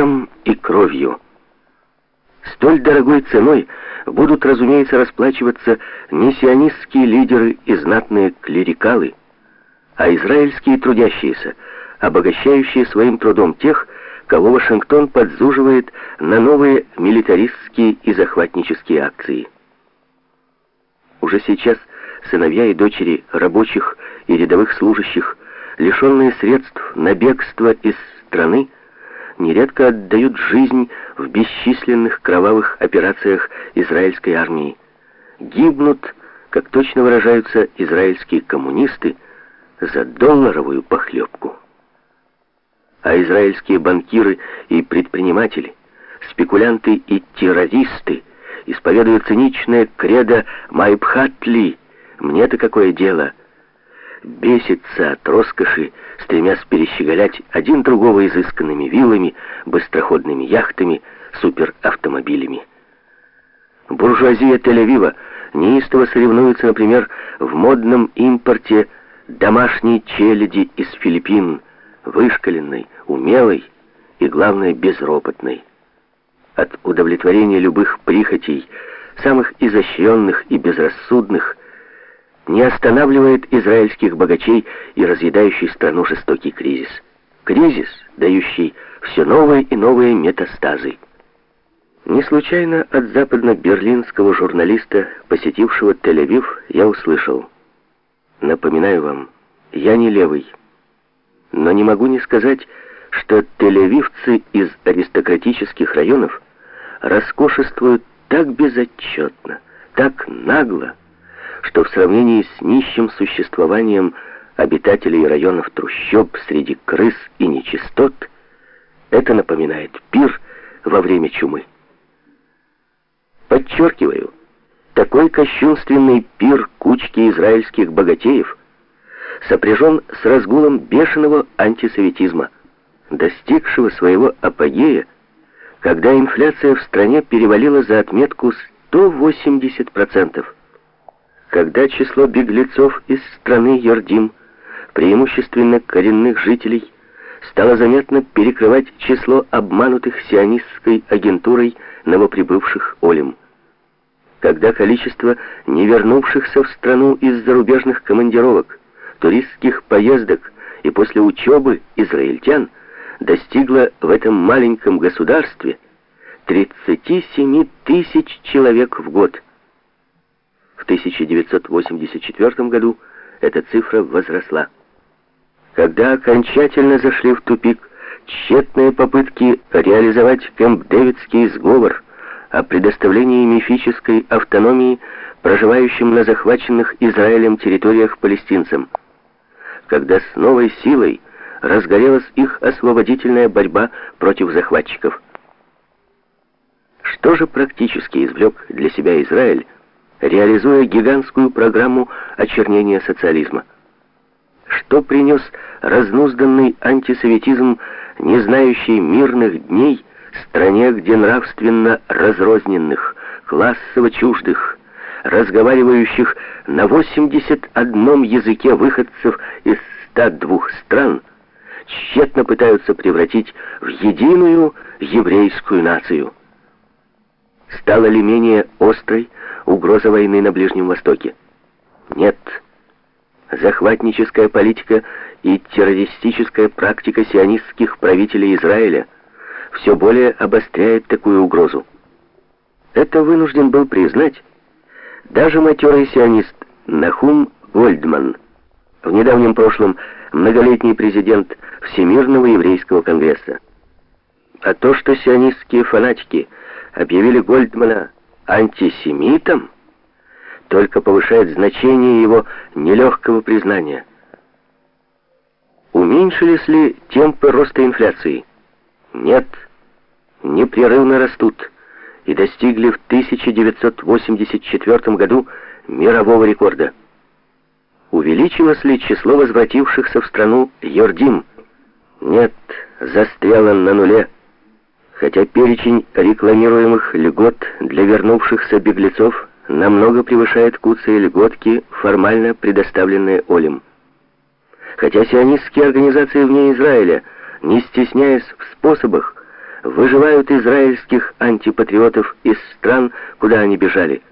потом и кровью. Столь дорогой ценой будут, разумеется, расплачиваться не сионистские лидеры и знатные клерикалы, а израильские трудящиеся, обогащающие своим трудом тех, кого Вашингтон подзуживает на новые милитаристские и захватнические акции. Уже сейчас сыновья и дочери рабочих и рядовых служащих, лишенные средств на бегство из страны, нередко отдают жизнь в бесчисленных кровавых операциях израильской армии. Гибнут, как точно выражаются израильские коммунисты, за долларовую похлебку. А израильские банкиры и предприниматели, спекулянты и террористы исповедуют циничное кредо «Майбхатли» «Мне-то какое дело?» Бесится от роскоши, стремясь перещеголять один другого изысканными виллами, быстроходными яхтами, суперавтомобилями. Буржуазия Тель-Авива неистово соревнуется, например, в модном импорте домашней челяди из Филиппин, вышкаленной, умелой и, главное, безропотной. От удовлетворения любых прихотей, самых изощренных и безрассудных, не останавливает израильских богачей и разъедающий страну жестокий кризис. Кризис, дающий все новые и новые метастазы. Не случайно от западно-берлинского журналиста, посетившего Тель-Авив, я услышал. Напоминаю вам, я не левый. Но не могу не сказать, что тель-авивцы из аристократических районов роскошествуют так безотчетно, так нагло, что в сравнении с нищим существованием обитателей районов трущоб среди крыс и нечистот, это напоминает пир во время чумы. Подчеркиваю, такой кощунственный пир кучки израильских богатеев сопряжен с разгулом бешеного антисоветизма, достигшего своего апогея, когда инфляция в стране перевалила за отметку 180% когда число беглецов из страны Йордим, преимущественно коренных жителей, стало заметно перекрывать число обманутых сионистской агентурой новоприбывших Олим. Когда количество не вернувшихся в страну из зарубежных командировок, туристских поездок и после учебы израильтян достигло в этом маленьком государстве 37 тысяч человек в год – 1984 году эта цифра возросла. Когда окончательно зашли в тупик тщетные попытки реализовать Кэмп-Дэвидский сговор о предоставлении мифической автономии проживающим на захваченных Израилем территориях палестинцам, когда с новой силой разгорелась их освободительная борьба против захватчиков. Что же практически извлек для себя Израиль реализуя гигантскую программу очернения социализма. Что принес разнузданный антисоветизм, не знающий мирных дней, стране, где нравственно разрозненных, классово чуждых, разговаривающих на 81 языке выходцев из 102 стран, тщетно пытаются превратить в единую еврейскую нацию. Стала ли менее острой угроза войны на Ближнем Востоке? Нет. Захватническая политика и террористическая практика сионистских правителей Израиля все более обостряет такую угрозу. Это вынужден был признать даже матерый сионист Нахум Гольдман, в недавнем прошлом многолетний президент Всемирного еврейского конгресса. А то, что сионистские фанатики объявили Гольдмана антисемитом, только повышает значение его нелегкого признания. Уменьшились ли темпы роста инфляции? Нет, непрерывно растут и достигли в 1984 году мирового рекорда. Увеличилось ли число возвратившихся в страну Йордим? Нет, застряло на нуле хотя перечень рекламируемых льгот для вернувшихся беглецов намного превышает куцы и льготки, формально предоставленные Олем. Хотя сионистские организации вне Израиля, не стесняясь в способах, выживают израильских антипатриотов из стран, куда они бежали.